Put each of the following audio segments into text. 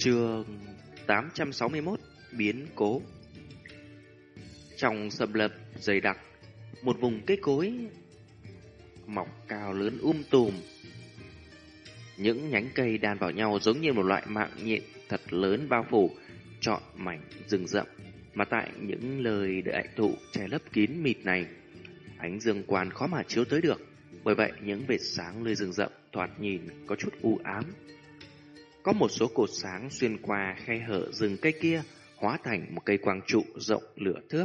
Trường 861 Biến cố. Trong sầm lập dày đặc, Một vùng cây cối Mọc cao lớn um tùm. Những nhánh cây đan vào nhau giống như một loại mạng nhện thật lớn bao phủ, Trọn mảnh rừng rậm. Mà tại những lời đại thụ che lấp kín mịt này, Ánh dương quan khó mà chiếu tới được. Bởi vậy, những vệt sáng nơi rừng rậm thoạt nhìn có chút u ám có một số cột sáng xuyên qua khe hở rừng cây kia, hóa thành một cây quang trụ rộng lửa thước,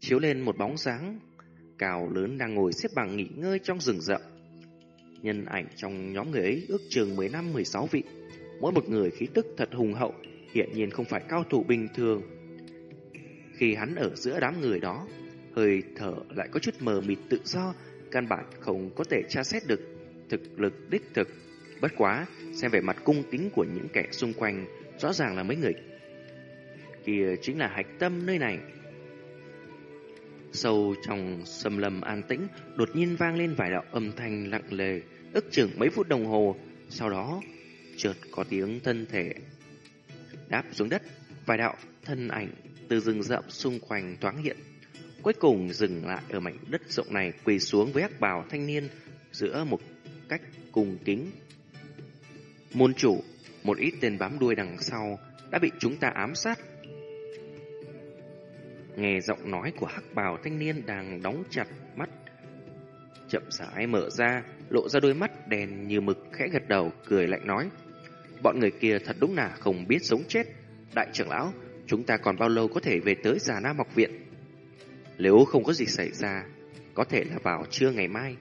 chiếu lên một bóng dáng cao lớn đang ngồi xếp bằng nghỉ ngơi trong rừng rậm. Nhân ảnh trong nhóm người ấy ước chừng 10 năm 16 vị, mỗi một người khí tức thật hùng hậu, hiện nhiên không phải cao thủ bình thường. Khi hắn ở giữa đám người đó, hơi thở lại có chút mờ mịt tự do, căn bản không có thể tra xét được thực lực đích thực. Bất quá, xem về mặt cung kính của những kẻ xung quanh, rõ ràng là mấy người kia chính là hạch tâm nơi này. Sâu trong sầm lâm an tĩnh, đột nhiên vang lên vài đạo âm thanh lặng lề, ức chừng mấy phút đồng hồ, sau đó chợt có tiếng thân thể đáp xuống đất, vài đạo thân ảnh từ rừng rậm xung quanh thoáng hiện. Cuối cùng dừng lại ở mảnh đất rộng này quỳ xuống với hắc bào thanh niên giữa một cách cùng kính Môn chủ, một ít tên bám đuôi đằng sau đã bị chúng ta ám sát. Nghe giọng nói của hắc bào thanh niên đang đóng chặt mắt. Chậm rãi mở ra, lộ ra đôi mắt đèn như mực khẽ gật đầu, cười lạnh nói. Bọn người kia thật đúng là không biết sống chết. Đại trưởng lão, chúng ta còn bao lâu có thể về tới Già Nam học viện? Nếu không có gì xảy ra, có thể là vào trưa ngày mai.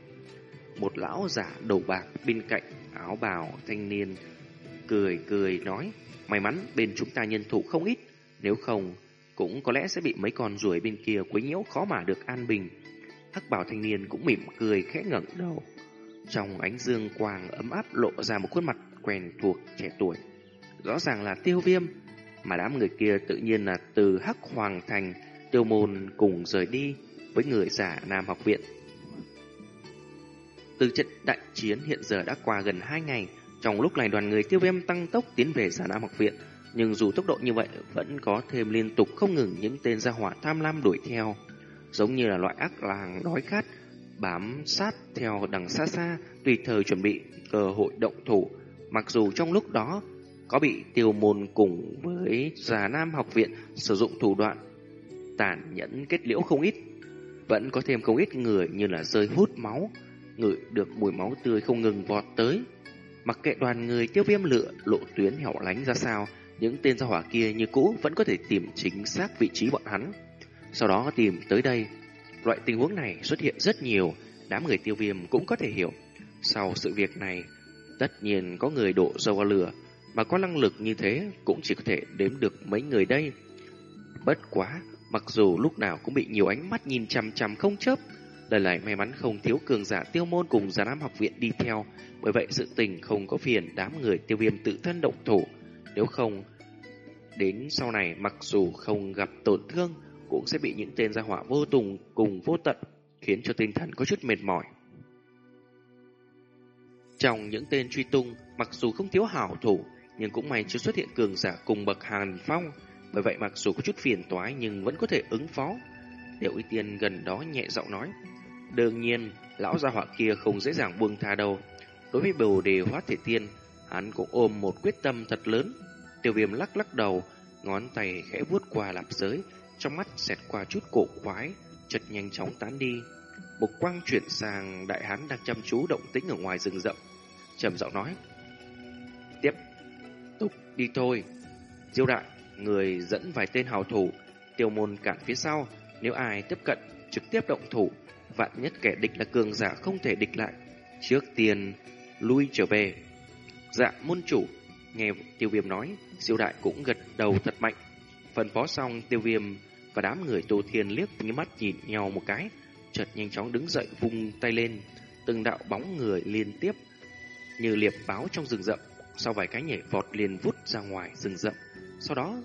Một lão giả đầu bạc bên cạnh áo bào thanh niên cười cười nói, may mắn bên chúng ta nhân thủ không ít, nếu không cũng có lẽ sẽ bị mấy con ruồi bên kia quấy nhiễu khó mà được an bình. Hắc bào thanh niên cũng mỉm cười khẽ ngẩng đầu. Trong ánh dương quang ấm áp lộ ra một khuôn mặt quen thuộc trẻ tuổi. Rõ ràng là tiêu viêm, mà đám người kia tự nhiên là từ hắc hoàng thành, tiêu môn cùng rời đi với người giả nam học viện từ trận đại chiến hiện giờ đã qua gần 2 ngày, trong lúc này đoàn người tiêu viêm tăng tốc tiến về giả nam học viện, nhưng dù tốc độ như vậy vẫn có thêm liên tục không ngừng những tên gia hỏa tham lam đuổi theo, giống như là loại ác làng đói khát, bám sát theo đằng xa xa, tùy thời chuẩn bị cơ hội động thủ. Mặc dù trong lúc đó có bị tiêu môn cùng với giả nam học viện sử dụng thủ đoạn tàn nhẫn kết liễu không ít, vẫn có thêm không ít người như là rơi hút máu, ngửi được mùi máu tươi không ngừng vọt tới. Mặc kệ đoàn người tiêu viêm lựa lộ tuyến hẻo lánh ra sao, những tên gia hỏa kia như cũ vẫn có thể tìm chính xác vị trí bọn hắn. Sau đó tìm tới đây. Loại tình huống này xuất hiện rất nhiều, đám người tiêu viêm cũng có thể hiểu. Sau sự việc này, tất nhiên có người đổ dầu vào lửa, mà có năng lực như thế cũng chỉ có thể đếm được mấy người đây. Bất quá, mặc dù lúc nào cũng bị nhiều ánh mắt nhìn chằm chằm không chớp, Lần này may mắn không thiếu cường giả tiêu môn cùng giả nam học viện đi theo, bởi vậy sự tình không có phiền đám người tiêu viêm tự thân động thủ. Nếu không, đến sau này mặc dù không gặp tổn thương, cũng sẽ bị những tên gia hỏa vô tùng cùng vô tận, khiến cho tinh thần có chút mệt mỏi. Trong những tên truy tung, mặc dù không thiếu hảo thủ, nhưng cũng may chưa xuất hiện cường giả cùng bậc hàn phong, bởi vậy mặc dù có chút phiền toái nhưng vẫn có thể ứng phó. Tiểu Y Tiên gần đó nhẹ giọng nói, Đương nhiên, lão gia họa kia không dễ dàng buông tha đâu. Đối với bồ đề hóa thể tiên, hắn cũng ôm một quyết tâm thật lớn. Tiêu viêm lắc lắc đầu, ngón tay khẽ vuốt qua lạp giới, trong mắt xẹt qua chút cổ quái, chợt nhanh chóng tán đi. Một quang chuyển sang đại hán đang chăm chú động tĩnh ở ngoài rừng rậm, trầm giọng nói: "Tiếp tục đi thôi." Diêu đại, người dẫn vài tên hào thủ, tiêu môn cản phía sau, nếu ai tiếp cận trực tiếp động thủ, vạn nhất kẻ địch là cường giả không thể địch lại. Trước tiên, lui trở về. Dạ môn chủ, nghe tiêu viêm nói, siêu đại cũng gật đầu thật mạnh. phần phó xong tiêu viêm và đám người tô thiên liếc như mắt nhìn nhau một cái, chợt nhanh chóng đứng dậy vung tay lên, từng đạo bóng người liên tiếp như liệp báo trong rừng rậm, sau vài cái nhảy vọt liền vút ra ngoài rừng rậm. Sau đó,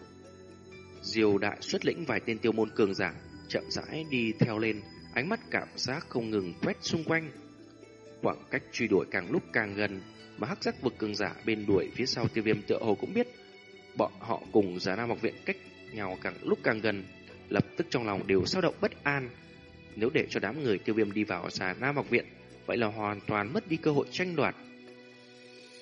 Diều đại xuất lĩnh vài tên tiêu môn cường giả chậm rãi đi theo lên, ánh mắt cảm giác không ngừng quét xung quanh. Khoảng cách truy đuổi càng lúc càng gần, mà hắc giác vực cường giả bên đuổi phía sau tiêu viêm tựa hồ cũng biết. bọn họ cùng giả Nam học viện cách nhau càng lúc càng gần, lập tức trong lòng đều sao động bất an. Nếu để cho đám người tiêu viêm đi vào giả Nam học viện, vậy là hoàn toàn mất đi cơ hội tranh đoạt.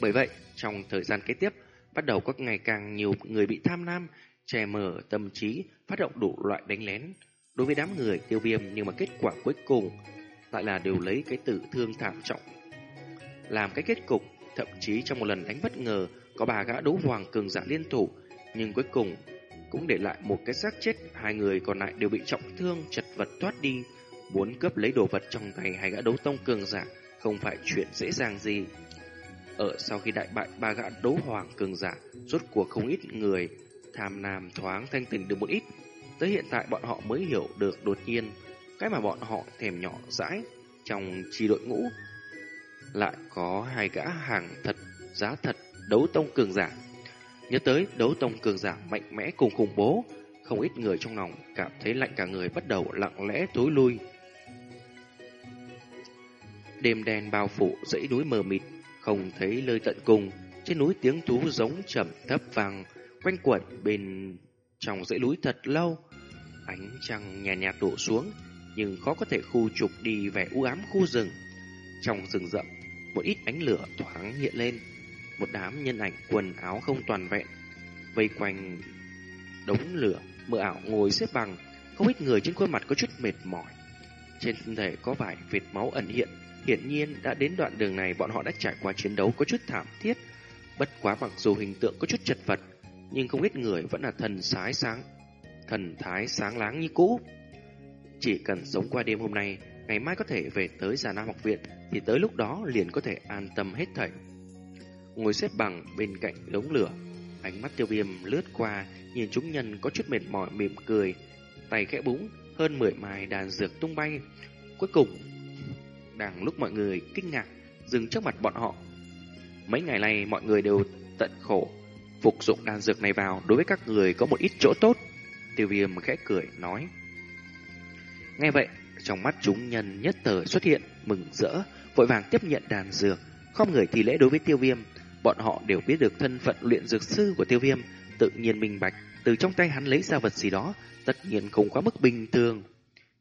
Bởi vậy, trong thời gian kế tiếp, bắt đầu có ngày càng nhiều người bị tham lam, che mở tâm trí, phát động đủ loại đánh lén. Đối với đám người tiêu viêm nhưng mà kết quả cuối cùng lại là đều lấy cái tử thương thảm trọng. Làm cái kết cục, thậm chí trong một lần đánh bất ngờ, có bà gã đấu hoàng cường giả liên thủ, nhưng cuối cùng cũng để lại một cái xác chết, hai người còn lại đều bị trọng thương, chật vật thoát đi, muốn cướp lấy đồ vật trong tay hai gã đấu tông cường giả, không phải chuyện dễ dàng gì. Ở sau khi đại bại ba gã đấu hoàng cường giả, rốt cuộc không ít người tham nam thoáng thanh tỉnh được một ít. Tới hiện tại bọn họ mới hiểu được đột nhiên cái mà bọn họ thèm nhỏ dãi trong chi đội ngũ lại có hai gã hàng thật giá thật đấu tông cường giả. Nhớ tới đấu tông cường giả mạnh mẽ cùng khủng bố, không ít người trong lòng cảm thấy lạnh cả người bắt đầu lặng lẽ tối lui. Đêm đen bao phủ dãy núi mờ mịt, không thấy lơi tận cùng, trên núi tiếng thú giống trầm thấp vang quanh quẩn bên trong dãy núi thật lâu. Ánh trăng nhẹ nhạt đổ xuống, nhưng khó có thể khu trục đi vẻ u ám khu rừng. Trong rừng rậm, một ít ánh lửa thoáng hiện lên, một đám nhân ảnh quần áo không toàn vẹn, vây quanh đống lửa, mơ ảo ngồi xếp bằng, không ít người trên khuôn mặt có chút mệt mỏi. Trên thân thể có vài vệt máu ẩn hiện, hiển nhiên đã đến đoạn đường này bọn họ đã trải qua chiến đấu có chút thảm thiết. Bất quá mặc dù hình tượng có chút chật vật, nhưng không ít người vẫn là thần sái sáng, thần thái sáng láng như cũ. Chỉ cần sống qua đêm hôm nay, ngày mai có thể về tới Già Nam học viện, thì tới lúc đó liền có thể an tâm hết thảy. Ngồi xếp bằng bên cạnh đống lửa, ánh mắt tiêu viêm lướt qua, nhìn chúng nhân có chút mệt mỏi mỉm cười, tay khẽ búng, hơn 10 mai đàn dược tung bay. Cuối cùng, đang lúc mọi người kinh ngạc, dừng trước mặt bọn họ. Mấy ngày nay mọi người đều tận khổ, phục dụng đàn dược này vào đối với các người có một ít chỗ tốt. Tiêu viêm khẽ cười nói. Nghe vậy, trong mắt chúng nhân nhất thời xuất hiện, mừng rỡ, vội vàng tiếp nhận đàn dược, không người thì lễ đối với tiêu viêm. Bọn họ đều biết được thân phận luyện dược sư của tiêu viêm, tự nhiên minh bạch, từ trong tay hắn lấy ra vật gì đó, tất nhiên không quá mức bình thường.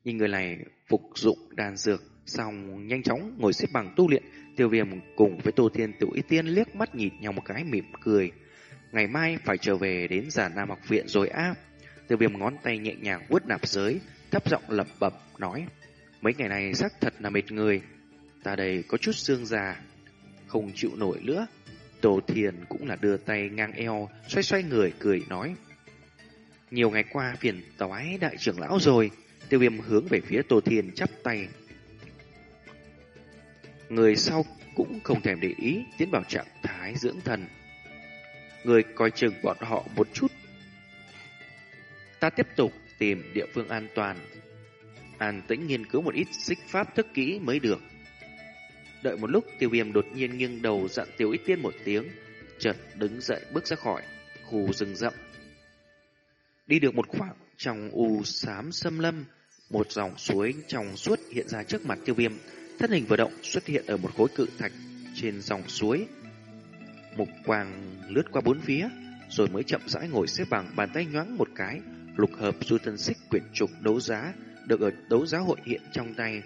Nhìn người này phục dụng đàn dược, xong nhanh chóng ngồi xếp bằng tu luyện, tiêu viêm cùng với Tô Thiên Tiểu Y Tiên liếc mắt nhìn nhau một cái mỉm cười. Ngày mai phải trở về đến giả Nam học viện rồi áp. Tiêu viêm ngón tay nhẹ nhàng vuốt nạp giới, thấp giọng lẩm bẩm nói: "Mấy ngày này xác thật là mệt người, ta đây có chút xương già, không chịu nổi nữa." Tô Thiền cũng là đưa tay ngang eo, xoay xoay người cười nói: "Nhiều ngày qua phiền toái đại trưởng lão rồi." Tiêu Viêm hướng về phía Tô Thiền chắp tay. Người sau cũng không thèm để ý tiến vào trạng thái dưỡng thần. Người coi chừng bọn họ một chút. Ta tiếp tục tìm địa phương an toàn. An tĩnh nghiên cứu một ít xích pháp thức kỹ mới được. Đợi một lúc tiêu viêm đột nhiên nghiêng đầu dặn tiêu ít tiên một tiếng, chợt đứng dậy bước ra khỏi khu rừng rậm. Đi được một khoảng trong u xám xâm lâm, một dòng suối trong suốt hiện ra trước mặt tiêu viêm, thân hình vừa động xuất hiện ở một khối cự thạch trên dòng suối. Mục quang lướt qua bốn phía, rồi mới chậm rãi ngồi xếp bằng bàn tay nhoáng một cái, lục hợp du tân xích quyển trục đấu giá, được ở đấu giá hội hiện trong tay.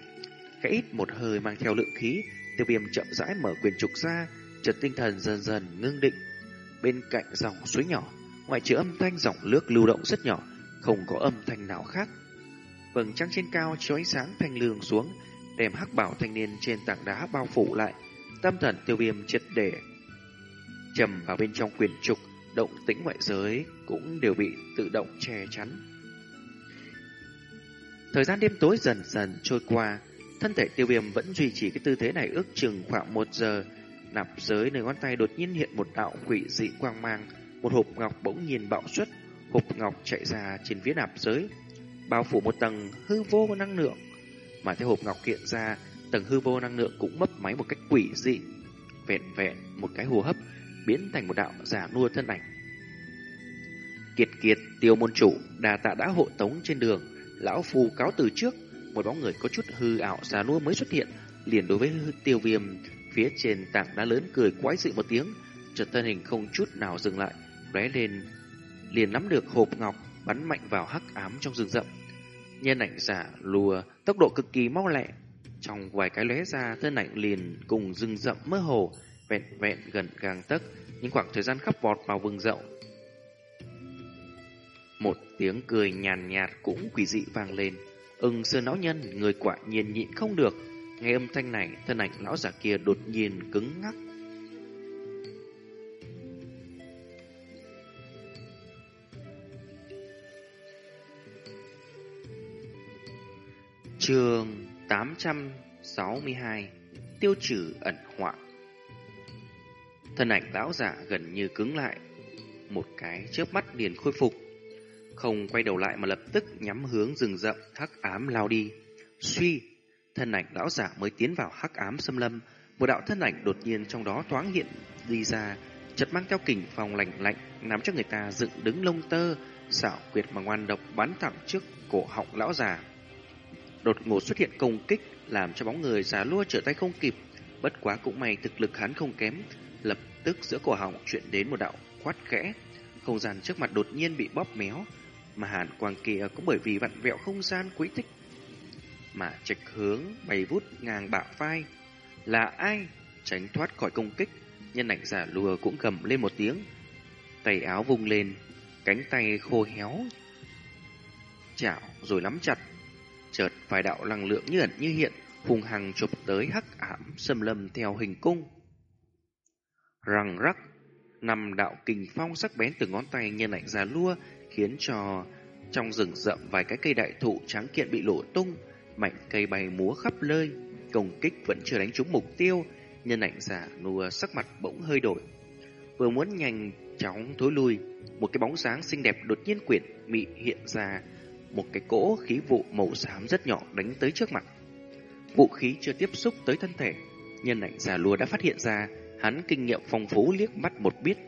Cái ít một hơi mang theo lượng khí, tiêu viêm chậm rãi mở quyển trục ra, chợt tinh thần dần dần ngưng định. Bên cạnh dòng suối nhỏ, ngoại trừ âm thanh dòng nước lưu động rất nhỏ, không có âm thanh nào khác. Vầng trăng trên cao chiếu ánh sáng thanh lương xuống, đem hắc bảo thanh niên trên tảng đá bao phủ lại, tâm thần tiêu viêm triệt để trầm vào bên trong quyền trục, động tĩnh ngoại giới cũng đều bị tự động che chắn. Thời gian đêm tối dần dần trôi qua, thân thể tiêu viêm vẫn duy trì cái tư thế này ước chừng khoảng một giờ. Nạp giới nơi ngón tay đột nhiên hiện một đạo quỷ dị quang mang, một hộp ngọc bỗng nhiên bạo xuất, hộp ngọc chạy ra trên phía nạp giới, bao phủ một tầng hư vô năng lượng. Mà theo hộp ngọc hiện ra, tầng hư vô năng lượng cũng mấp máy một cách quỷ dị. Vẹn vẹn một cái hô hấp biến thành một đạo giả nua thân ảnh. Kiệt kiệt tiêu môn chủ đà tạ đã hộ tống trên đường, lão phù cáo từ trước, một bóng người có chút hư ảo giả nua mới xuất hiện, liền đối với tiêu viêm phía trên tảng đá lớn cười quái dị một tiếng, chợt thân hình không chút nào dừng lại, lóe lên, liền nắm được hộp ngọc bắn mạnh vào hắc ám trong rừng rậm. Nhân ảnh giả lùa tốc độ cực kỳ mau lẹ, trong vài cái lóe ra thân ảnh liền cùng rừng rậm mơ hồ, vẹn vẹn gần gàng tấc, những khoảng thời gian khắp vọt vào vừng rộng. Một tiếng cười nhàn nhạt cũng quỷ dị vang lên. Ưng sơn lão nhân, người quả nhiên nhịn không được. Nghe âm thanh này, thân ảnh lão giả kia đột nhiên cứng ngắc. Trường 862 Tiêu trừ ẩn họa Thân ảnh lão giả gần như cứng lại Một cái chớp mắt liền khôi phục. Không quay đầu lại mà lập tức nhắm hướng rừng rậm hắc ám lao đi. Suy Thân ảnh lão giả mới tiến vào hắc ám xâm lâm. Một đạo thân ảnh đột nhiên trong đó thoáng hiện đi ra Chật mang theo kình phòng lạnh lạnh nắm cho người ta dựng đứng lông tơ Xảo quyệt mà ngoan độc bắn thẳng trước cổ họng lão già. Đột ngột xuất hiện công kích, làm cho bóng người già lua trở tay không kịp. Bất quá cũng may thực lực hắn không kém, lập tức giữa cổ họng chuyện đến một đạo quát khẽ. Không gian trước mặt đột nhiên bị bóp méo, mà hàn quang kia cũng bởi vì vặn vẹo không gian quỹ tích. Mà trạch hướng bay vút ngang bạo vai. Là ai? Tránh thoát khỏi công kích, nhân ảnh giả lùa cũng gầm lên một tiếng. Tay áo vung lên, cánh tay khô héo, chảo rồi nắm chặt Chợt vài đạo năng lượng như ẩn như hiện, hùng hằng chụp tới hắc ám xâm lâm theo hình cung. Răng rắc, năm đạo kình phong sắc bén từ ngón tay nhân ảnh ra lua, khiến cho trong rừng rậm vài cái cây đại thụ trắng kiện bị lộ tung, mạnh cây bay múa khắp nơi, công kích vẫn chưa đánh trúng mục tiêu, nhân ảnh giả lua sắc mặt bỗng hơi đổi. Vừa muốn nhanh chóng thối lui, một cái bóng sáng xinh đẹp đột nhiên quyển mị hiện ra, một cái cỗ khí vụ màu xám rất nhỏ đánh tới trước mặt. Vũ khí chưa tiếp xúc tới thân thể, nhân ảnh già lùa đã phát hiện ra, hắn kinh nghiệm phong phú liếc mắt một biết,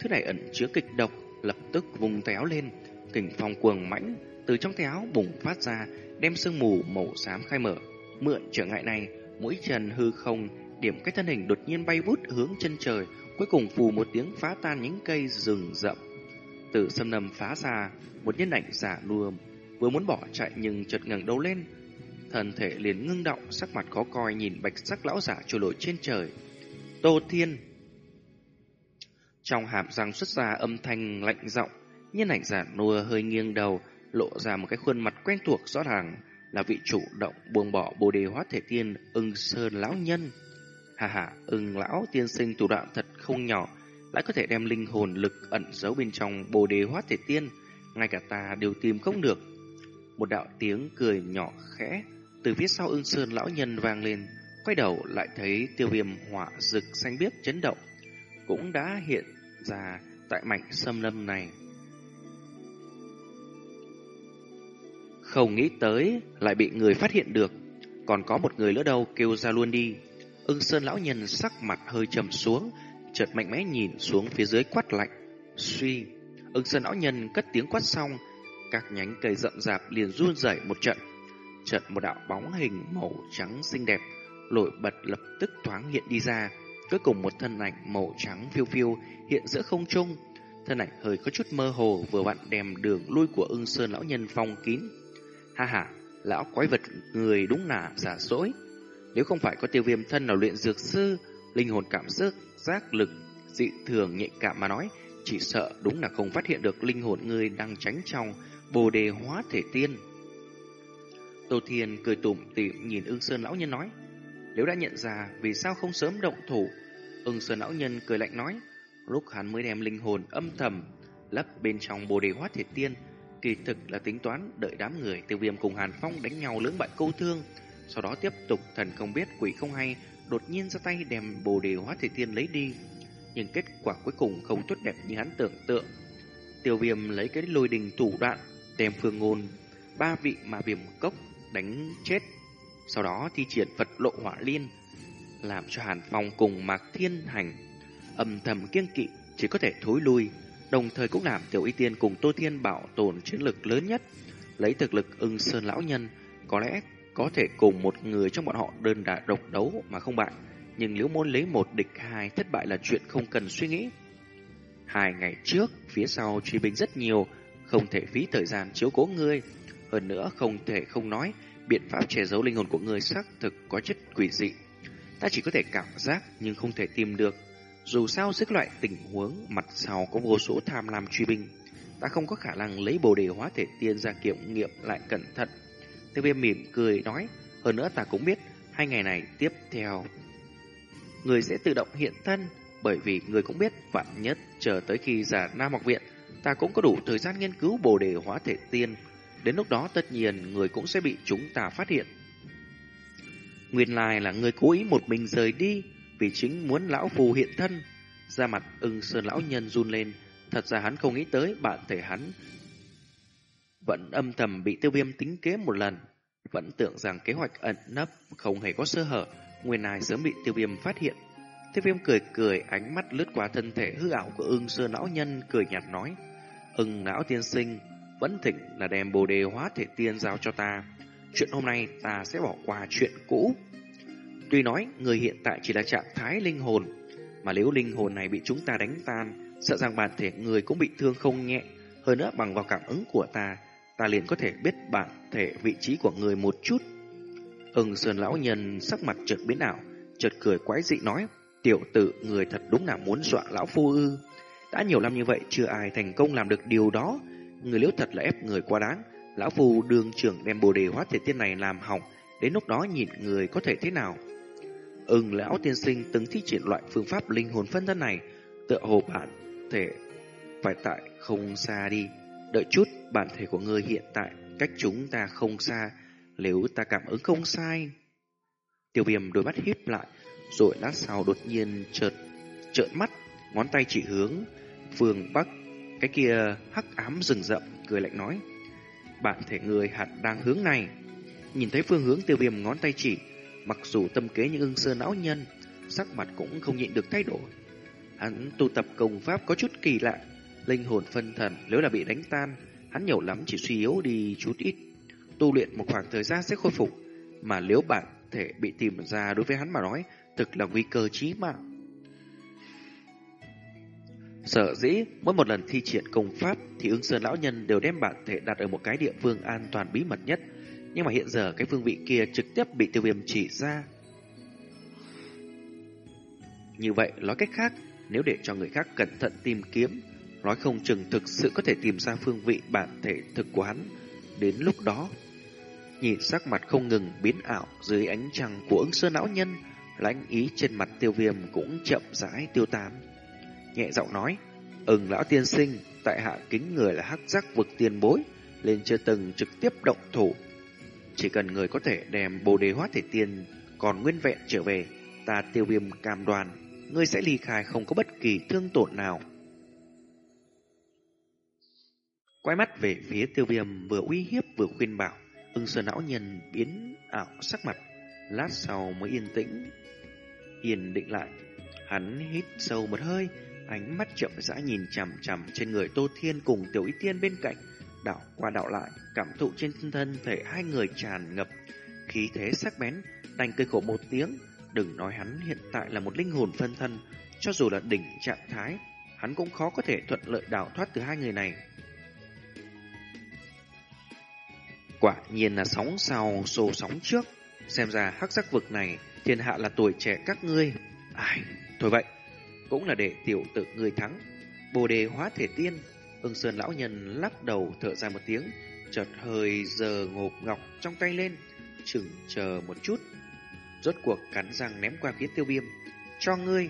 thứ này ẩn chứa kịch độc, lập tức vùng téo lên, kình phong cuồng mãnh từ trong tay áo bùng phát ra, đem sương mù màu xám khai mở. Mượn trở ngại này, mũi trần hư không, điểm cái thân hình đột nhiên bay vút hướng chân trời, cuối cùng phù một tiếng phá tan những cây rừng rậm. Từ sâm nầm phá ra, một nhân ảnh giả lùa vừa muốn bỏ chạy nhưng chợt ngẩng đầu lên, thân thể liền ngưng động, sắc mặt khó coi nhìn bạch sắc lão giả trôi nổi trên trời. Tô Thiên Trong hàm răng xuất ra âm thanh lạnh giọng, nhân ảnh giả nua hơi nghiêng đầu, lộ ra một cái khuôn mặt quen thuộc rõ ràng là vị chủ động buông bỏ bồ đề hóa thể tiên ưng sơn lão nhân. Hà hà, ưng lão tiên sinh thủ đoạn thật không nhỏ, lại có thể đem linh hồn lực ẩn giấu bên trong bồ đề hóa thể tiên, ngay cả ta đều tìm không được. Một đạo tiếng cười nhỏ khẽ từ phía sau ưng sơn lão nhân vang lên, quay đầu lại thấy tiêu viêm họa rực xanh biếc chấn động, cũng đã hiện ra tại mảnh xâm lâm này. Không nghĩ tới lại bị người phát hiện được, còn có một người lỡ đâu kêu ra luôn đi. Ưng sơn lão nhân sắc mặt hơi trầm xuống, chợt mạnh mẽ nhìn xuống phía dưới quát lạnh. Suy, ưng sơn lão nhân cất tiếng quát xong, các nhánh cây rậm rạp liền run rẩy một trận. Chợt một đạo bóng hình màu trắng xinh đẹp nổi bật lập tức thoáng hiện đi ra. Cuối cùng một thân ảnh màu trắng phiêu phiêu hiện giữa không trung. Thân ảnh hơi có chút mơ hồ vừa vặn đem đường lui của ưng sơn lão nhân phong kín. Ha ha, lão quái vật người đúng là giả dối. Nếu không phải có tiêu viêm thân là luyện dược sư, linh hồn cảm giác, giác lực, dị thường nhạy cảm mà nói, chỉ sợ đúng là không phát hiện được linh hồn người đang tránh trong bồ đề hóa thể tiên. Tô Thiên cười tủm tỉm nhìn ưng sơn lão nhân nói, nếu đã nhận ra vì sao không sớm động thủ, ưng sơn lão nhân cười lạnh nói, lúc hắn mới đem linh hồn âm thầm lấp bên trong bồ đề hóa thể tiên, kỳ thực là tính toán đợi đám người tiêu viêm cùng Hàn Phong đánh nhau lưỡng bại câu thương, sau đó tiếp tục thần không biết quỷ không hay, đột nhiên ra tay đem bồ đề hóa thể tiên lấy đi. Nhưng kết quả cuối cùng không tốt đẹp như hắn tưởng tượng. Tiêu viêm lấy cái lôi đình thủ đoạn đem phương ngôn ba vị mà viêm cốc đánh chết. Sau đó thi triển vật lộ hỏa liên, làm cho Hàn Phong cùng Mạc Thiên Hành âm thầm kiêng kỵ chỉ có thể thối lui, đồng thời cũng làm Tiểu Y Tiên cùng Tô Thiên bảo tồn chiến lực lớn nhất, lấy thực lực ưng sơn lão nhân, có lẽ có thể cùng một người trong bọn họ đơn đả độc đấu mà không bại, nhưng nếu muốn lấy một địch hai thất bại là chuyện không cần suy nghĩ. Hai ngày trước, phía sau truy binh rất nhiều, không thể phí thời gian chiếu cố ngươi. Hơn nữa không thể không nói, biện pháp che giấu linh hồn của người xác thực có chất quỷ dị. Ta chỉ có thể cảm giác nhưng không thể tìm được. Dù sao dưới loại tình huống mặt sau có vô số tham lam truy binh, ta không có khả năng lấy bồ đề hóa thể tiên ra kiểm nghiệm lại cẩn thận. Tiêu viêm mỉm cười nói, hơn nữa ta cũng biết, hai ngày này tiếp theo, người sẽ tự động hiện thân, bởi vì người cũng biết vạn nhất chờ tới khi giả Nam học viện, ta cũng có đủ thời gian nghiên cứu bồ đề hóa thể tiên. Đến lúc đó tất nhiên người cũng sẽ bị chúng ta phát hiện. Nguyên lai là người cố ý một mình rời đi, vì chính muốn lão phù hiện thân. Ra mặt ưng sơn lão nhân run lên, thật ra hắn không nghĩ tới bạn thể hắn vẫn âm thầm bị tiêu viêm tính kế một lần. Vẫn tưởng rằng kế hoạch ẩn nấp không hề có sơ hở, nguyên lai sớm bị tiêu viêm phát hiện. Tiêu viêm cười cười, ánh mắt lướt qua thân thể hư ảo của ưng sơn lão nhân, cười nhạt nói. Ưng lão tiên sinh, vẫn thỉnh là đem bồ đề hóa thể tiên giao cho ta. Chuyện hôm nay ta sẽ bỏ qua chuyện cũ. Tuy nói người hiện tại chỉ là trạng thái linh hồn, mà nếu linh hồn này bị chúng ta đánh tan, sợ rằng bản thể người cũng bị thương không nhẹ. Hơn nữa bằng vào cảm ứng của ta, ta liền có thể biết bản thể vị trí của người một chút. Ưng Sơn lão nhân sắc mặt chợt biến ảo, chợt cười quái dị nói, tiểu tử người thật đúng là muốn dọa lão phu ư. Đã nhiều năm như vậy chưa ai thành công làm được điều đó, người liễu thật là ép người quá đáng. Lão phù đường trưởng đem bồ đề hóa thể tiên này làm hỏng, đến lúc đó nhìn người có thể thế nào. Ưng lão tiên sinh từng thi triển loại phương pháp linh hồn phân thân này, tựa hồ bản thể phải tại không xa đi. Đợi chút, bản thể của người hiện tại cách chúng ta không xa, nếu ta cảm ứng không sai. Tiêu viêm đôi mắt híp lại, rồi lát sau đột nhiên chợt trợn mắt, ngón tay chỉ hướng phương Bắc, cái kia hắc ám rừng rậm, cười lạnh nói. Bản thể người hạt đang hướng này. Nhìn thấy phương hướng tiêu viêm ngón tay chỉ, mặc dù tâm kế những ưng sơn não nhân, sắc mặt cũng không nhịn được thay đổi. Hắn tu tập công pháp có chút kỳ lạ, linh hồn phân thần nếu là bị đánh tan, hắn nhiều lắm chỉ suy yếu đi chút ít. Tu luyện một khoảng thời gian sẽ khôi phục, mà nếu bản thể bị tìm ra đối với hắn mà nói, thực là nguy cơ chí mạng. Sở dĩ, mỗi một lần thi triển công pháp thì ưng sơn lão nhân đều đem bản thể đặt ở một cái địa phương an toàn bí mật nhất. Nhưng mà hiện giờ cái phương vị kia trực tiếp bị tiêu viêm chỉ ra. Như vậy, nói cách khác, nếu để cho người khác cẩn thận tìm kiếm, nói không chừng thực sự có thể tìm ra phương vị bản thể thực của hắn. Đến lúc đó, nhìn sắc mặt không ngừng biến ảo dưới ánh trăng của ứng sơn lão nhân, lãnh ý trên mặt tiêu viêm cũng chậm rãi tiêu tán. Nhẹ giọng nói, ừng lão tiên sinh, tại hạ kính người là hắc giác vực tiền bối, lên chưa từng trực tiếp động thủ. Chỉ cần người có thể đem bồ đề hóa thể tiên còn nguyên vẹn trở về, ta tiêu viêm cam đoan, ngươi sẽ ly khai không có bất kỳ thương tổn nào. Quay mắt về phía tiêu viêm vừa uy hiếp vừa khuyên bảo, ưng sơn não nhân biến ảo sắc mặt, lát sau mới yên tĩnh, yên định lại. Hắn hít sâu một hơi, ánh mắt chậm rãi nhìn chằm chằm trên người Tô Thiên cùng Tiểu Y Tiên bên cạnh, đảo qua đảo lại, cảm thụ trên thân thể hai người tràn ngập khí thế sắc bén, đành cười khổ một tiếng, đừng nói hắn hiện tại là một linh hồn phân thân, cho dù là đỉnh trạng thái, hắn cũng khó có thể thuận lợi đào thoát từ hai người này. Quả nhiên là sóng sau xô sóng trước, xem ra hắc giác vực này thiên hạ là tuổi trẻ các ngươi. Ai, thôi vậy, cũng là để tiểu tự người thắng. Bồ đề hóa thể tiên, ưng sơn lão nhân lắc đầu thở ra một tiếng, chợt hơi giờ ngộp ngọc trong tay lên, chừng chờ một chút. Rốt cuộc cắn răng ném qua phía tiêu viêm, cho ngươi,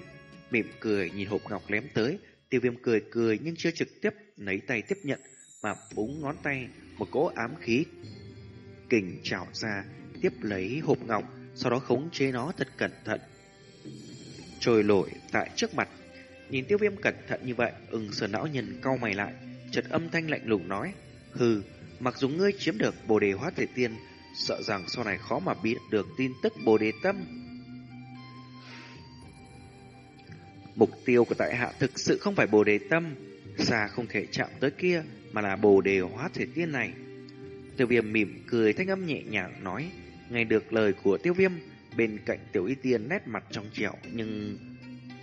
mỉm cười nhìn hộp ngọc ném tới, tiêu viêm cười cười nhưng chưa trực tiếp lấy tay tiếp nhận, mà búng ngón tay, một cỗ ám khí kình trào ra, tiếp lấy hộp ngọc, sau đó khống chế nó thật cẩn thận. Trôi nổi tại trước mặt, nhìn tiêu viêm cẩn thận như vậy, ưng sờ não nhân cau mày lại, chợt âm thanh lạnh lùng nói, hừ, mặc dù ngươi chiếm được bồ đề hóa thể tiên, sợ rằng sau này khó mà biết được tin tức bồ đề tâm. Mục tiêu của tại hạ thực sự không phải bồ đề tâm, xa không thể chạm tới kia, mà là bồ đề hóa thể tiên này. Tiêu viêm mỉm cười thanh âm nhẹ nhàng nói, nghe được lời của tiêu viêm, bên cạnh tiểu y tiên nét mặt trong trẻo nhưng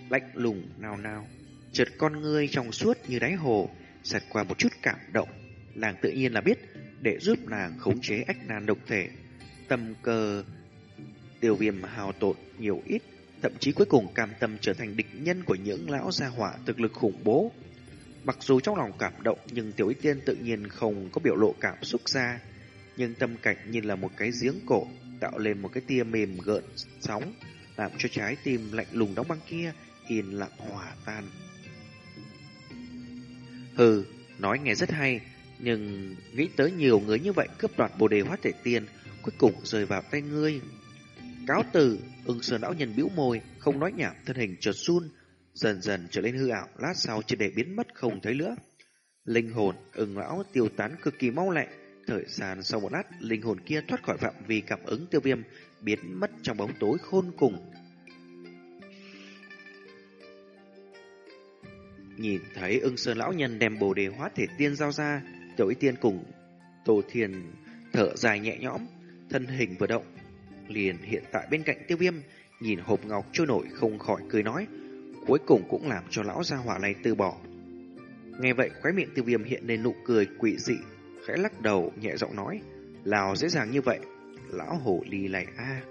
lạnh lùng nào nào. chợt con ngươi trong suốt như đáy hồ, xẹt qua một chút cảm động. Nàng tự nhiên là biết, để giúp nàng khống chế ách nan độc thể, tâm cơ tiêu viêm hào tổn nhiều ít, thậm chí cuối cùng cam tâm trở thành địch nhân của những lão gia hỏa thực lực khủng bố. Mặc dù trong lòng cảm động nhưng Tiểu Y Tiên tự nhiên không có biểu lộ cảm xúc ra, nhưng tâm cảnh như là một cái giếng cổ tạo lên một cái tia mềm gợn sóng, làm cho trái tim lạnh lùng đóng băng kia yên lặng hòa tan. Hừ, nói nghe rất hay, nhưng nghĩ tới nhiều người như vậy cướp đoạt bồ đề hóa thể tiên, cuối cùng rơi vào tay ngươi. Cáo từ, ưng sơn lão nhân bĩu môi, không nói nhảm, thân hình chợt run, dần dần trở lên hư ảo, lát sau chỉ để biến mất không thấy nữa. Linh hồn ưng lão tiêu tán cực kỳ mau lẹ, thời gian sau một lát, linh hồn kia thoát khỏi phạm vi cảm ứng tiêu viêm, biến mất trong bóng tối khôn cùng. Nhìn thấy ưng sơn lão nhân đem bồ đề hóa thể tiên giao ra, tiểu ý tiên cùng Tô Thiền thở dài nhẹ nhõm, thân hình vừa động, liền hiện tại bên cạnh tiêu viêm, nhìn hộp ngọc trôi nổi không khỏi cười nói, cuối cùng cũng làm cho lão gia hỏa này từ bỏ. Nghe vậy khóe miệng tiêu viêm hiện lên nụ cười quỷ dị, khẽ lắc đầu nhẹ giọng nói, lào dễ dàng như vậy, lão hổ ly này a.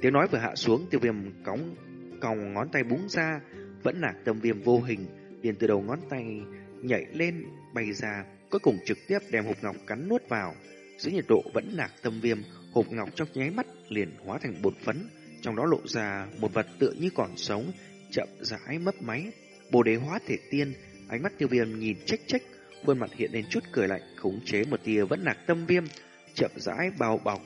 Tiếng nói vừa hạ xuống, tiêu viêm cóng còng ngón tay búng ra, vẫn là tâm viêm vô hình, liền từ đầu ngón tay nhảy lên bay ra, cuối cùng trực tiếp đem hộp ngọc cắn nuốt vào. Dưới nhiệt độ vẫn lạc tâm viêm, hộp ngọc trong nháy mắt liền hóa thành bột phấn, trong đó lộ ra một vật tựa như còn sống, chậm rãi mấp máy. Bồ đề hóa thể tiên, ánh mắt tiêu viêm nhìn trách trách, khuôn mặt hiện lên chút cười lạnh, khống chế một tia vẫn lạc tâm viêm, chậm rãi bao bọc.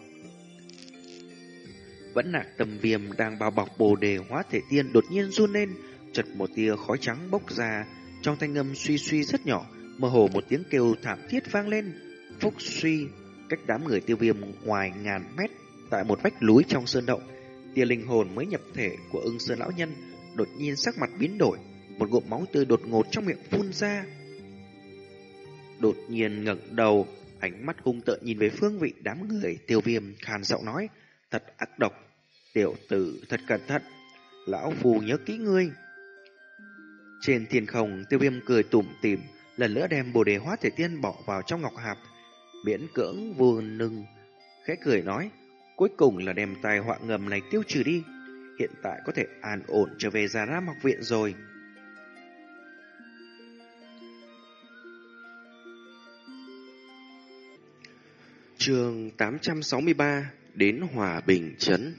Vẫn lạc tâm viêm đang bao bọc bồ đề hóa thể tiên đột nhiên run lên, chật một tia khói trắng bốc ra, trong thanh âm suy suy rất nhỏ, mơ hồ một tiếng kêu thảm thiết vang lên. Phúc suy, cách đám người tiêu viêm ngoài ngàn mét, tại một vách núi trong sơn động, tia linh hồn mới nhập thể của ưng sơn lão nhân, đột nhiên sắc mặt biến đổi, một ngụm máu tươi đột ngột trong miệng phun ra. Đột nhiên ngẩng đầu, ánh mắt hung tợn nhìn về phương vị đám người tiêu viêm khàn giọng nói, thật ác độc, tiểu tử thật cẩn thận, lão phù nhớ kỹ ngươi. Trên thiên không, tiêu viêm cười tủm tỉm, lần nữa đem bồ đề hóa thể tiên bỏ vào trong ngọc hạp, miễn cưỡng vô nưng, khẽ cười nói, cuối cùng là đem tai họa ngầm này tiêu trừ đi, hiện tại có thể an ổn trở về Già Ram học viện rồi. Trường 863 đến Hòa Bình Trấn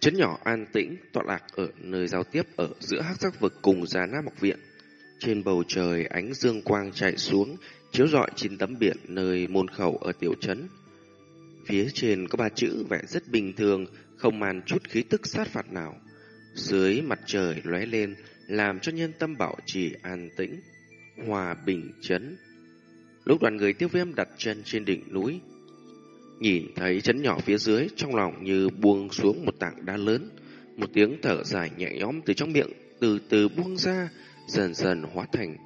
Trấn nhỏ an tĩnh, tọa lạc ở nơi giao tiếp ở giữa hắc sắc vực cùng Già Nam học viện. Trên bầu trời ánh dương quang chạy xuống, chiếu rọi trên tấm biển nơi môn khẩu ở tiểu trấn. Phía trên có ba chữ vẽ rất bình thường, không màn chút khí tức sát phạt nào. Dưới mặt trời lóe lên, làm cho nhân tâm bảo trì an tĩnh, hòa bình chấn. Lúc đoàn người tiêu viêm đặt chân trên đỉnh núi, nhìn thấy chấn nhỏ phía dưới, trong lòng như buông xuống một tảng đá lớn, một tiếng thở dài nhẹ nhõm từ trong miệng từ từ buông ra, dần dần hóa thành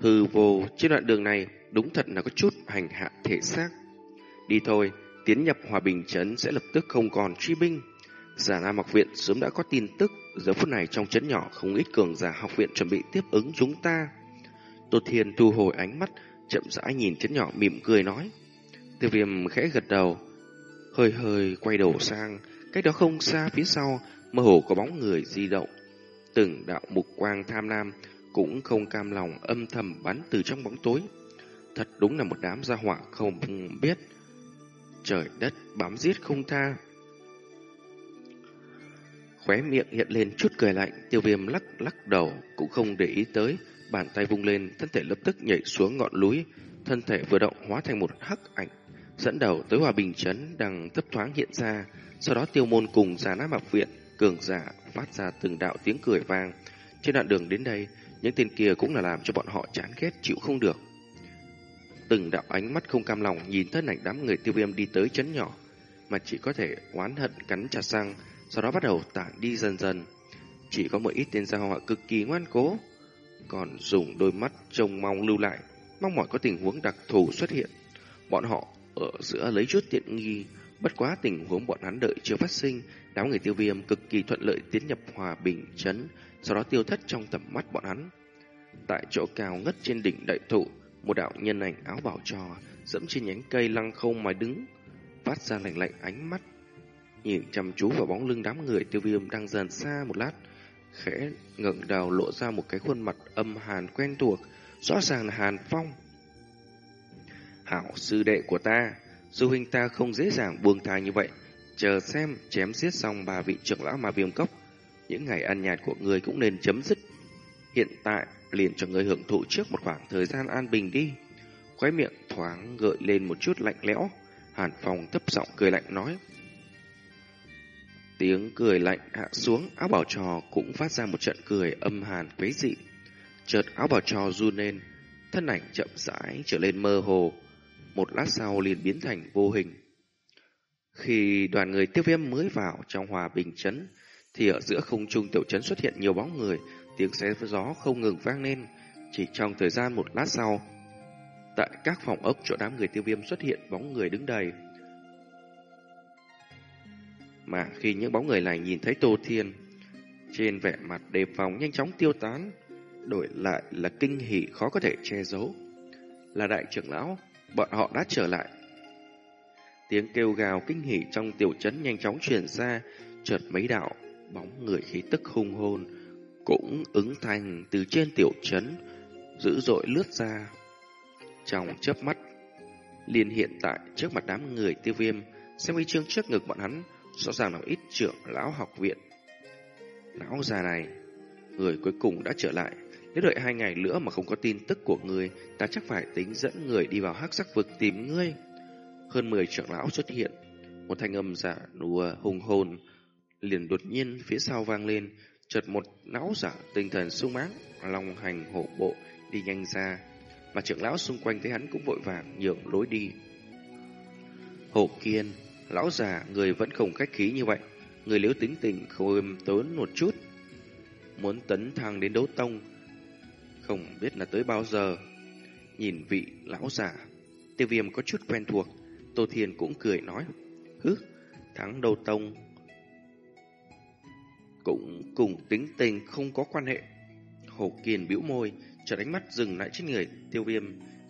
hư vô trên đoạn đường này đúng thật là có chút hành hạ thể xác. Đi thôi, tiến nhập hòa bình trấn sẽ lập tức không còn truy binh. Giả Nam học viện sớm đã có tin tức, giờ phút này trong trấn nhỏ không ít cường giả học viện chuẩn bị tiếp ứng chúng ta. Tô Thiên thu hồi ánh mắt, chậm rãi nhìn chấn nhỏ mỉm cười nói. Tiêu viêm khẽ gật đầu, hơi hơi quay đầu sang, cách đó không xa phía sau, mơ hồ có bóng người di động. Từng đạo mục quang tham lam, cũng không cam lòng âm thầm bắn từ trong bóng tối. Thật đúng là một đám gia họa không biết. Trời đất bám giết không tha. Khóe miệng hiện lên chút cười lạnh, tiêu viêm lắc lắc đầu, cũng không để ý tới. Bàn tay vung lên, thân thể lập tức nhảy xuống ngọn núi. Thân thể vừa động hóa thành một hắc ảnh. Dẫn đầu tới hòa bình chấn đang thấp thoáng hiện ra. Sau đó tiêu môn cùng giả nát mặc viện, cường giả phát ra từng đạo tiếng cười vang. Trên đoạn đường đến đây, những tên kia cũng là làm cho bọn họ chán ghét chịu không được. Từng đạo ánh mắt không cam lòng nhìn thân ảnh đám người tiêu viêm đi tới chấn nhỏ, mà chỉ có thể oán hận cắn chặt răng, sau đó bắt đầu tản đi dần dần. Chỉ có một ít tên gia họa cực kỳ ngoan cố, còn dùng đôi mắt trông mong lưu lại, mong mỏi có tình huống đặc thù xuất hiện. Bọn họ ở giữa lấy chút tiện nghi, Bất quá tình huống bọn hắn đợi chưa phát sinh, đám người tiêu viêm cực kỳ thuận lợi tiến nhập hòa bình chấn, sau đó tiêu thất trong tầm mắt bọn hắn. Tại chỗ cao ngất trên đỉnh đại thụ, một đạo nhân ảnh áo bảo trò dẫm trên nhánh cây lăng không mà đứng, phát ra lạnh lạnh ánh mắt, nhìn chăm chú vào bóng lưng đám người tiêu viêm đang dần xa một lát, khẽ ngẩng đầu lộ ra một cái khuôn mặt âm hàn quen thuộc, rõ ràng là Hàn Phong. Hảo sư đệ của ta, dù huynh ta không dễ dàng buông tha như vậy, chờ xem chém giết xong ba vị trưởng lão mà viêm cốc, những ngày ăn nhạt của người cũng nên chấm dứt. Hiện tại liền cho người hưởng thụ trước một khoảng thời gian an bình đi. Khóe miệng thoáng gợi lên một chút lạnh lẽo, Hàn Phong thấp giọng cười lạnh nói. Tiếng cười lạnh hạ xuống, áo bảo trò cũng phát ra một trận cười âm hàn quấy dị. Chợt áo bảo trò run lên, thân ảnh chậm rãi trở lên mơ hồ, một lát sau liền biến thành vô hình. Khi đoàn người tiêu viêm mới vào trong hòa bình chấn, thì ở giữa không trung tiểu trấn xuất hiện nhiều bóng người, tiếng xé gió không ngừng vang lên. Chỉ trong thời gian một lát sau, tại các phòng ốc chỗ đám người tiêu viêm xuất hiện bóng người đứng đầy. Mà khi những bóng người này nhìn thấy Tô Thiên, trên vẻ mặt đề phòng nhanh chóng tiêu tán, đổi lại là kinh hỉ khó có thể che giấu. Là đại trưởng lão, bọn họ đã trở lại. Tiếng kêu gào kinh hỉ trong tiểu trấn nhanh chóng truyền ra, chợt mấy đạo bóng người khí tức hung hồn cũng ứng thành từ trên tiểu trấn dữ dội lướt ra trong chớp mắt liền hiện tại trước mặt đám người tiêu viêm xem huy chương trước ngực bọn hắn rõ ràng là ít trưởng lão học viện. Lão già này người cuối cùng đã trở lại. Nếu đợi hai ngày nữa mà không có tin tức của người ta chắc phải tính dẫn người đi vào hắc sắc vực tìm ngươi. Hơn 10 trưởng lão xuất hiện. Một thanh âm giả đùa hùng hồn liền đột nhiên phía sau vang lên, chợt một lão giả tinh thần sung mãn, long hành hổ bộ đi nhanh ra, mà trưởng lão xung quanh thấy hắn cũng vội vàng nhường lối đi. Hổ Kiên, lão già người vẫn không khách khí như vậy, người liếu tính tình khôi tốn một chút, muốn tấn thăng đến đấu tông, không biết là tới bao giờ. Nhìn vị lão già, tiêu viêm có chút quen thuộc, Tô Thiên cũng cười nói, hứ, thắng đấu tông cũng cùng tính tình không có quan hệ. Hồ Kiền bĩu môi, cho đánh mắt dừng lại trên người tiêu viêm,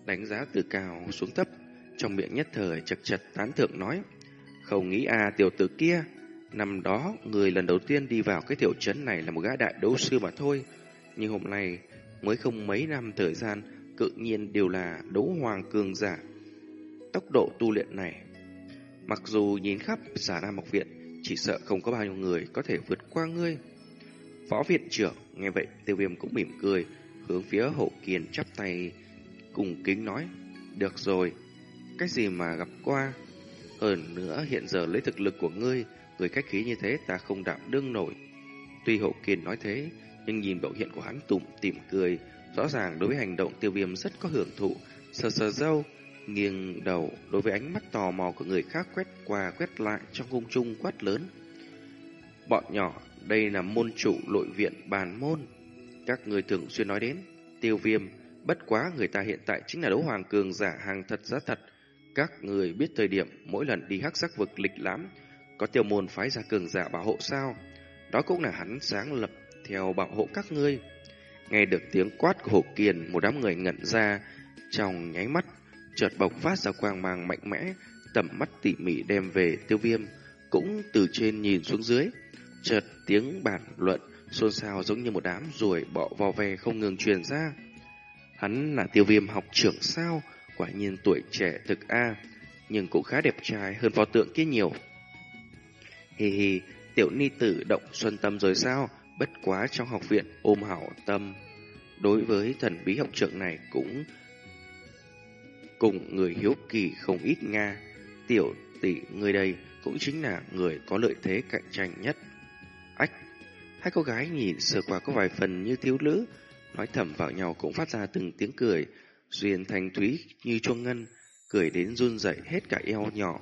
đánh giá từ cao xuống thấp, trong miệng nhất thời chật chật tán thượng nói. Không nghĩ à tiểu tử kia, năm đó người lần đầu tiên đi vào cái tiểu trấn này là một gã đại đấu sư mà thôi. Nhưng hôm nay mới không mấy năm thời gian, tự nhiên đều là đấu hoàng cường giả. Tốc độ tu luyện này, mặc dù nhìn khắp giả nam học viện, chỉ sợ không có bao nhiêu người có thể vượt qua ngươi. Phó viện trưởng nghe vậy tiêu viêm cũng mỉm cười, hướng phía hậu kiền chắp tay cùng kính nói, được rồi, cái gì mà gặp qua. Hơn nữa hiện giờ lấy thực lực của ngươi, người khách khí như thế ta không đảm đương nổi. Tuy hậu kiền nói thế, nhưng nhìn biểu hiện của hắn tủm tỉm cười, rõ ràng đối với hành động tiêu viêm rất có hưởng thụ, sờ sờ dâu, nghiêng đầu đối với ánh mắt tò mò của người khác quét qua quét lại trong cung trung quát lớn. Bọn nhỏ, đây là môn chủ nội viện bàn môn. Các người thường xuyên nói đến, tiêu viêm, bất quá người ta hiện tại chính là đấu hoàng cường giả hàng thật giá thật. Các người biết thời điểm mỗi lần đi hắc sắc vực lịch lãm, có tiêu môn phái ra cường giả bảo hộ sao? Đó cũng là hắn sáng lập theo bảo hộ các ngươi. Nghe được tiếng quát của Hồ Kiền, một đám người ngẩn ra, trong nháy mắt chợt bộc phát ra quang mang mạnh mẽ, tầm mắt tỉ mỉ đem về tiêu viêm, cũng từ trên nhìn xuống dưới. Chợt tiếng bàn luận xôn xao giống như một đám ruồi bọ vò ve không ngừng truyền ra. Hắn là tiêu viêm học trưởng sao, quả nhiên tuổi trẻ thực A, nhưng cũng khá đẹp trai hơn pho tượng kia nhiều. Hi hi, tiểu ni tử động xuân tâm rồi sao, bất quá trong học viện ôm hảo tâm. Đối với thần bí học trưởng này cũng cùng người hiếu kỳ không ít Nga. Tiểu tỷ người đây cũng chính là người có lợi thế cạnh tranh nhất. Ách, hai cô gái nhìn sơ qua có vài phần như thiếu nữ, nói thầm vào nhau cũng phát ra từng tiếng cười, duyên thanh thúy như chuông ngân, cười đến run rẩy hết cả eo nhỏ,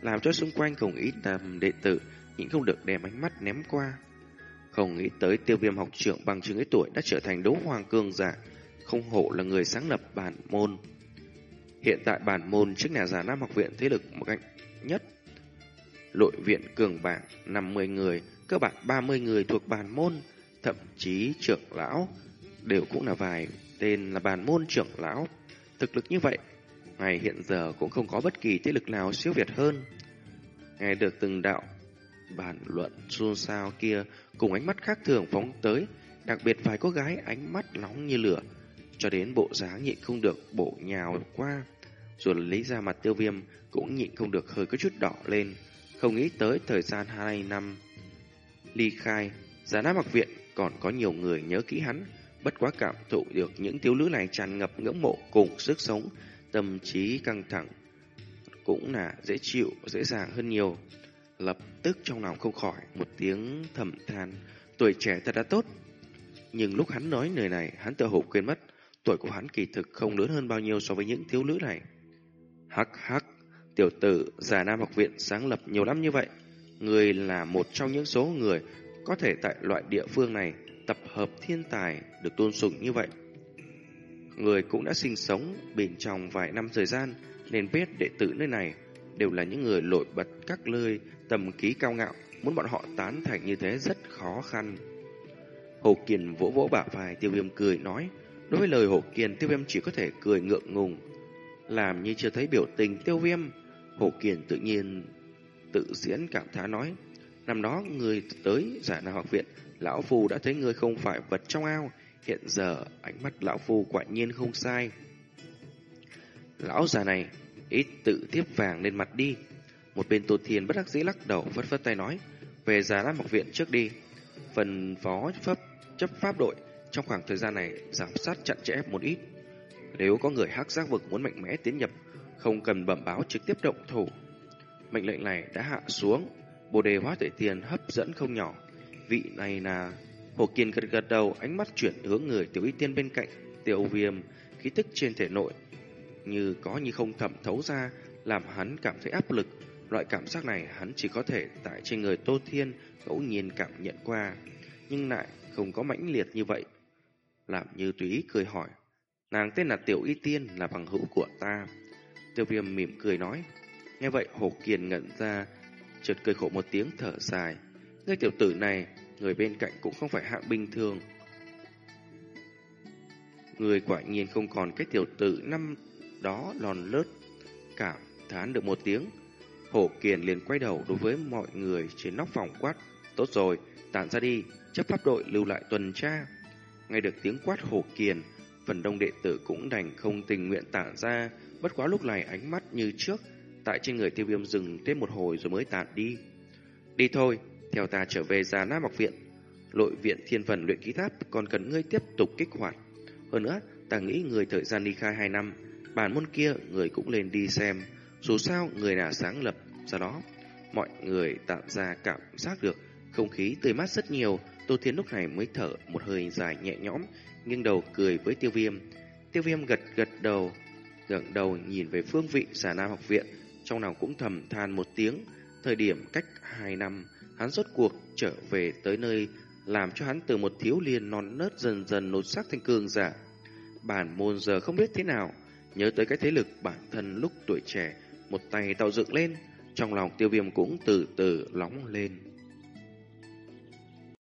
làm cho xung quanh không ít tầm đệ tử nhịn không được đem ánh mắt ném qua. Không nghĩ tới tiêu viêm học trưởng bằng chứng ấy tuổi đã trở thành đấu hoàng cường giả, không hộ là người sáng lập bản môn. Hiện tại bản môn trước nhà giả Nam học viện thế lực một cách nhất. lội viện cường bảng 50 người, cơ bản 30 người thuộc bàn môn, thậm chí trưởng lão đều cũng là vài tên là bàn môn trưởng lão. Thực lực như vậy, ngày hiện giờ cũng không có bất kỳ thế lực nào siêu việt hơn. Nghe được từng đạo bàn luận xôn xao kia cùng ánh mắt khác thường phóng tới, đặc biệt vài cô gái ánh mắt nóng như lửa, cho đến bộ dáng nhịn không được bộ nhào qua, rồi lấy ra mặt tiêu viêm cũng nhịn không được hơi có chút đỏ lên, không nghĩ tới thời gian hai năm ly khai, giá đá mặc viện còn có nhiều người nhớ kỹ hắn, bất quá cảm thụ được những thiếu nữ này tràn ngập ngưỡng mộ cùng sức sống, tâm trí căng thẳng cũng là dễ chịu, dễ dàng hơn nhiều. Lập tức trong lòng không khỏi một tiếng thầm than, tuổi trẻ thật đã tốt. Nhưng lúc hắn nói lời này, hắn tự hồ quên mất, tuổi của hắn kỳ thực không lớn hơn bao nhiêu so với những thiếu nữ này. Hắc hắc, tiểu tử già Nam học viện sáng lập nhiều năm như vậy, người là một trong những số người có thể tại loại địa phương này tập hợp thiên tài được tôn sùng như vậy. Người cũng đã sinh sống bên trong vài năm thời gian nên biết đệ tử nơi này đều là những người nổi bật các lơi tầm ký cao ngạo, muốn bọn họ tán thành như thế rất khó khăn. Hồ Kiền vỗ vỗ bả vai tiêu viêm cười nói, đối với lời Hồ Kiền tiêu viêm chỉ có thể cười ngượng ngùng, làm như chưa thấy biểu tình tiêu viêm. Hồ Kiền tự nhiên tự diễn cảm thán nói, năm đó người tới giả nào học viện, lão phu đã thấy người không phải vật trong ao, hiện giờ ánh mắt lão phu quả nhiên không sai. Lão già này, ít tự tiếp vàng lên mặt đi. Một bên Tô Thiên bất đắc dĩ lắc đầu vất vất tay nói, về già lát học viện trước đi. Phần phó pháp chấp pháp đội trong khoảng thời gian này giám sát chặt chẽ một ít. Nếu có người hắc giác vực muốn mạnh mẽ tiến nhập, không cần bẩm báo trực tiếp động thủ. Mệnh lệnh này đã hạ xuống, bồ đề hóa tuệ tiền hấp dẫn không nhỏ. Vị này là Hồ Kiên gật gật đầu, ánh mắt chuyển hướng người tiểu y tiên bên cạnh, tiểu viêm, khí tức trên thể nội như có như không thẩm thấu ra, làm hắn cảm thấy áp lực. Loại cảm giác này hắn chỉ có thể tại trên người Tô Thiên ngẫu nhiên cảm nhận qua, nhưng lại không có mãnh liệt như vậy. Làm như túy cười hỏi, nàng tên là Tiểu Y Tiên là bằng hữu của ta. Tiêu viêm mỉm cười nói, nghe vậy Hồ Kiền ngẩn ra, chợt cười khổ một tiếng thở dài. Người tiểu tử này, người bên cạnh cũng không phải hạng bình thường. Người quả nhiên không còn cái tiểu tử năm đó lòn lớt, cảm thán được một tiếng. Hổ Kiền liền quay đầu đối với mọi người trên nóc phòng quát. Tốt rồi, tản ra đi, chấp pháp đội lưu lại tuần tra. Nghe được tiếng quát Hổ Kiền, phần đông đệ tử cũng đành không tình nguyện tản ra, bất quá lúc này ánh mắt như trước, tại trên người tiêu viêm dừng thêm một hồi rồi mới tản đi. Đi thôi, theo ta trở về già Nam học viện. Lội viện thiên phần luyện ký tháp còn cần ngươi tiếp tục kích hoạt. Hơn nữa, ta nghĩ người thời gian đi khai 2 năm, bản môn kia người cũng lên đi xem. Dù sao, người là sáng lập, do đó, mọi người tạo ra cảm giác được không khí tươi mát rất nhiều. Tô Thiên lúc này mới thở một hơi dài nhẹ nhõm, nghiêng đầu cười với tiêu viêm. Tiêu viêm gật gật đầu, ngẩng đầu nhìn về phương vị Già nam học viện, trong lòng cũng thầm than một tiếng. Thời điểm cách hai năm, hắn rốt cuộc trở về tới nơi làm cho hắn từ một thiếu niên non nớt dần dần nột sắc thành cường giả. Bản môn giờ không biết thế nào, nhớ tới cái thế lực bản thân lúc tuổi trẻ, một tay tạo dựng lên, trong lòng tiêu viêm cũng từ từ nóng lên.